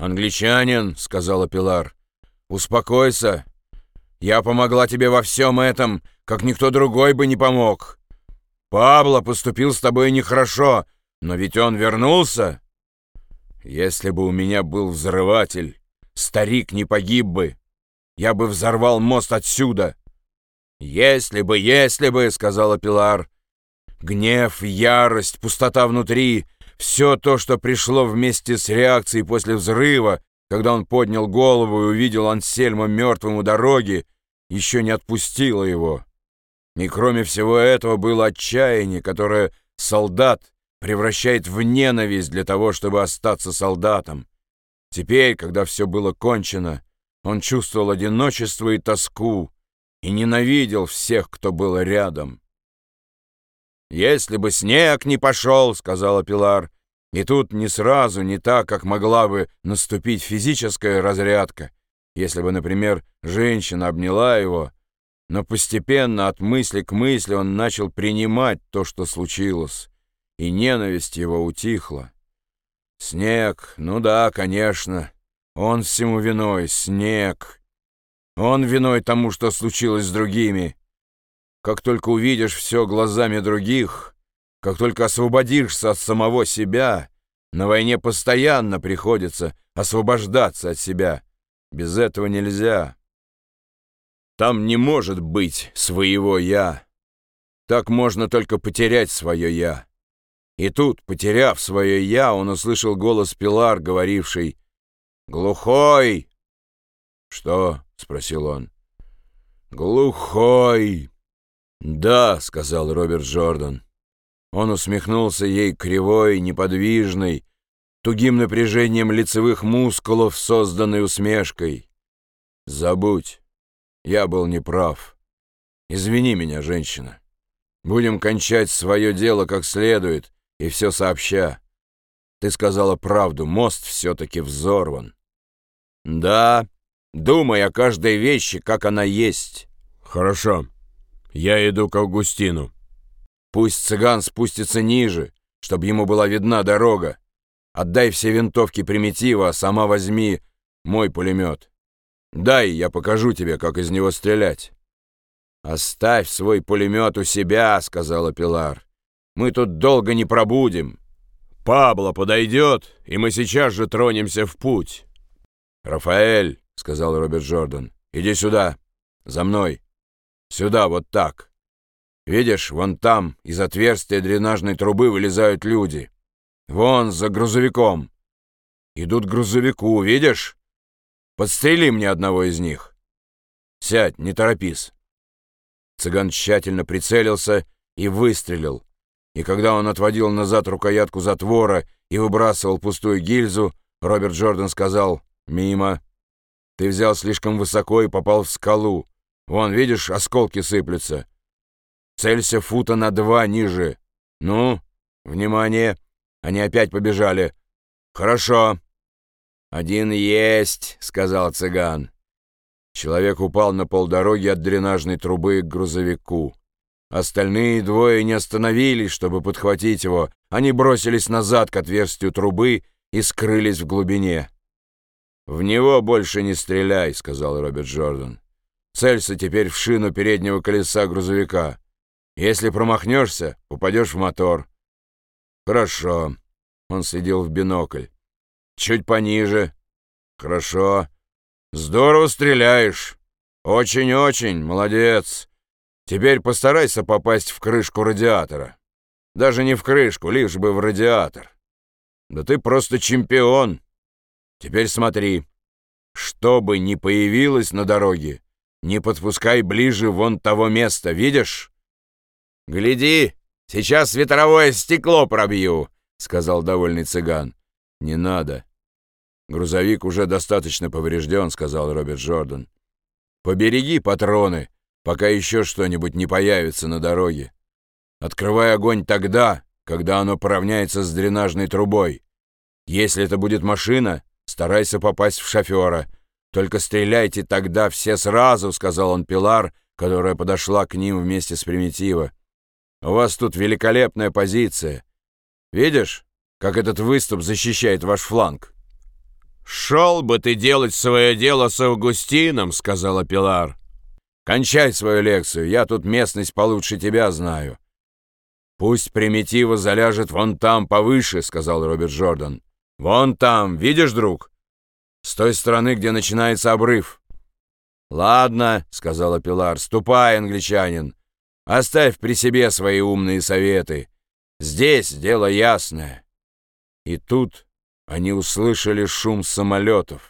«Англичанин», — сказала Пилар, — «успокойся. Я помогла тебе во всем этом, как никто другой бы не помог. Пабло поступил с тобой нехорошо, но ведь он вернулся. Если бы у меня был взрыватель, старик не погиб бы. Я бы взорвал мост отсюда. «Если бы, если бы», — сказала Пилар. Гнев, ярость, пустота внутри — все то, что пришло вместе с реакцией после взрыва, когда он поднял голову и увидел Ансельма мертвым у дороги, еще не отпустило его. И кроме всего этого было отчаяние, которое солдат превращает в ненависть для того, чтобы остаться солдатом. Теперь, когда все было кончено, он чувствовал одиночество и тоску и ненавидел всех, кто был рядом. «Если бы снег не пошел», — сказала Пилар, и тут не сразу, не так, как могла бы наступить физическая разрядка, если бы, например, женщина обняла его, но постепенно от мысли к мысли он начал принимать то, что случилось, и ненависть его утихла. Снег, ну да, конечно, он всему виной, снег. Он виной тому, что случилось с другими. Как только увидишь все глазами других, как только освободишься от самого себя, на войне постоянно приходится освобождаться от себя. Без этого нельзя. Там не может быть своего «я». Так можно только потерять свое «я». И тут, потеряв свое «я», он услышал голос Пилар, говоривший «Глухой!» «Что?» — спросил он. «Глухой!» «Да», — сказал Роберт Джордан. Он усмехнулся ей кривой, неподвижной, тугим напряжением лицевых мускулов, созданной усмешкой. «Забудь, я был неправ. Извини меня, женщина. Будем кончать свое дело как следует и все сообща. Ты сказала правду, мост все-таки взорван». «Да, думай о каждой вещи, как она есть». «Хорошо». Я иду к Августину. Пусть цыган спустится ниже, чтобы ему была видна дорога. Отдай все винтовки примитива, а сама возьми мой пулемет. Дай, я покажу тебе, как из него стрелять. «Оставь свой пулемет у себя», — сказала Пилар. «Мы тут долго не пробудем. Пабло подойдет, и мы сейчас же тронемся в путь». «Рафаэль», — сказал Роберт Джордан, — «иди сюда, за мной». Сюда, вот так. Видишь, вон там из отверстия дренажной трубы вылезают люди. Вон, за грузовиком. Идут к грузовику, видишь? Подстрели мне одного из них. Сядь, не торопись. Цыган тщательно прицелился и выстрелил. И когда он отводил назад рукоятку затвора и выбрасывал пустую гильзу, Роберт Джордан сказал «Мимо». Ты взял слишком высоко и попал в скалу. Вон, видишь, осколки сыплются. Целься фута на два ниже. Ну, внимание, они опять побежали. Хорошо. Один есть, сказал цыган. Человек упал на полдороги от дренажной трубы к грузовику. Остальные двое не остановились, чтобы подхватить его. Они бросились назад к отверстию трубы и скрылись в глубине. «В него больше не стреляй», — сказал Роберт Джордан. Целься теперь в шину переднего колеса грузовика. Если промахнешься, упадешь в мотор. Хорошо. Он следил в бинокль. Чуть пониже. Хорошо. Здорово стреляешь. Очень-очень, молодец. Теперь постарайся попасть в крышку радиатора. Даже не в крышку, лишь бы в радиатор. Да ты просто чемпион. Теперь смотри. Что бы ни появилось на дороге, не подпускай ближе вон того места, видишь? Гляди, сейчас ветровое стекло пробью, сказал довольный цыган. Не надо. Грузовик уже достаточно поврежден, сказал Роберт Джордан. Побереги патроны, пока еще что-нибудь не появится на дороге. Открывай огонь тогда, когда оно поравняется с дренажной трубой. Если это будет машина, старайся попасть в шофера — «Только стреляйте тогда все сразу», — сказал он Пилар, которая подошла к ним вместе с Примитива. «У вас тут великолепная позиция. Видишь, как этот выступ защищает ваш фланг?» «Шел бы ты делать свое дело с Августином», — сказала Пилар. «Кончай свою лекцию, я тут местность получше тебя знаю». «Пусть примитива заляжет вон там повыше», — сказал Роберт Джордан. «Вон там, видишь, друг? С той стороны, где начинается обрыв». «Ладно», — сказала Пилар, — «ступай, англичанин. Оставь при себе свои умные советы. Здесь дело ясное». И тут они услышали шум самолетов.